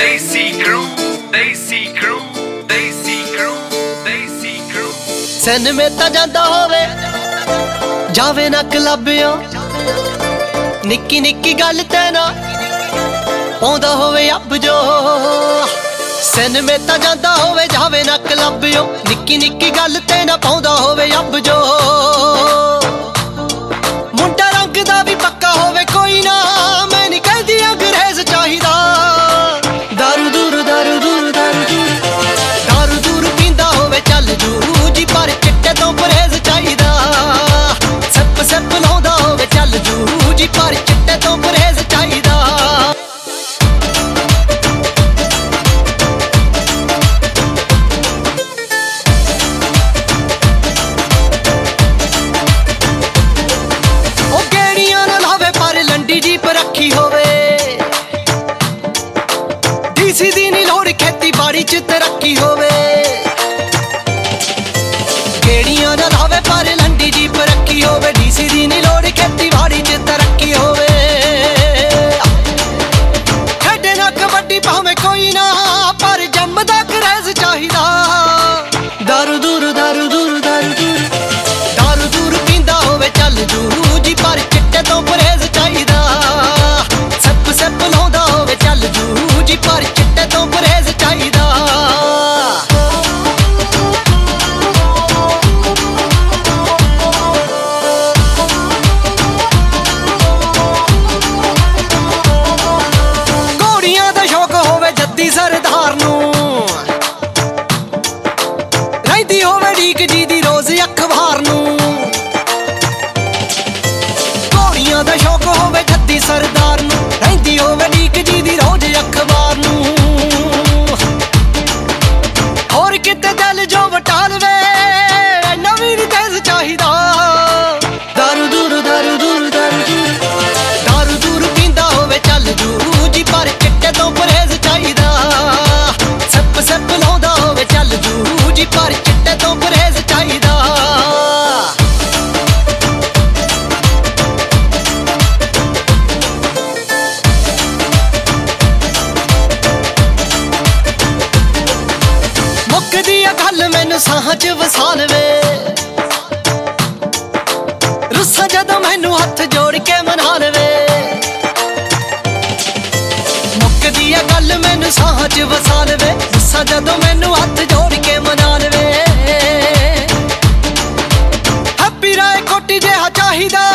Daisy crew, Daisy crew, Daisy crew, Daisy crew. ਸਿਨੇਮੇ ਤਾਂ ਜਾਂਦਾ ਹੋਵੇ ਜਾਵੇ ਨਾ ਕਲੱਬਿਓ ਨਿੱਕੀ ਨਿੱਕੀ ਗੱਲ ਤੇ ਨਾ ਪਾਉਂਦਾ ਹੋਵੇ ਅੱਬ ਜੋ ਸਿਨੇਮੇ ਤਾਂ ਜਾਂਦਾ ਹੋਵੇ ਜਾਵੇ ਨਾ ਕਲੱਬਿਓ ਨਿੱਕੀ ਨਿੱਕੀ ਗੱਲ ਤੇ ਨਾ ਪਾਉਂਦਾ ਹੋਵੇ ਅੱਬ ਜੋ ਪਰ ਜੀਪ ਰੱਖੀ ਹੋਵੇ। ਡੀਸੀ ਦੀ ਨਹੀਂ ਲੋੜ ਖੇਤੀਬਾੜੀ ਚ ਤਰੱਕੀ ਹੋਵੇ। ਘੋੜੀਆਂ ਦਾ ਸ਼ੌਕ ਹੋਵੇ ਜੱਦੀ ਸਰਦਾਰ ਨੂੰ, ਰਹਿੰਦੀ ਹੋਵੇ ਢੀਕ ਜੀ ਦੀ ਰੋਜ਼ ਅਖਬਾਰ ਨੂੰ। ਹੋਰ ਕਿਤੇ ਦਿਲ ਜੋ ਵਟਾਲਵੇ, ਨਵੀਂ ਨੀ ਤੇਜ਼ ਚਾਹੀਦਾ ਆ ਗੱਲ ਮੈਨੂੰ ਸਾਹ ਚ ਵਸਾ ਲਵੇ ਰੁੱਸਾ ਜਦੋਂ ਮੈਨੂੰ ਹੱਥ ਜੋੜ ਕੇ ਮਨਾ ਲਵੇ ਮੁੱਕਦੀ ਆ ਗੱਲ ਮੈਨੂੰ ਸਾਹ ਚ ਵਸਾ ਲਵੇ ਰੁੱਸਾ ਜਦੋਂ ਮੈਨੂੰ ਹੱਥ ਜੋੜ ਕੇ ਮਨਾ ਲਵੇ ਹੱਪੀ ਰਾਏ ਕੋਟੀ ਜਿਹਾ ਚਾਹੀਦਾ।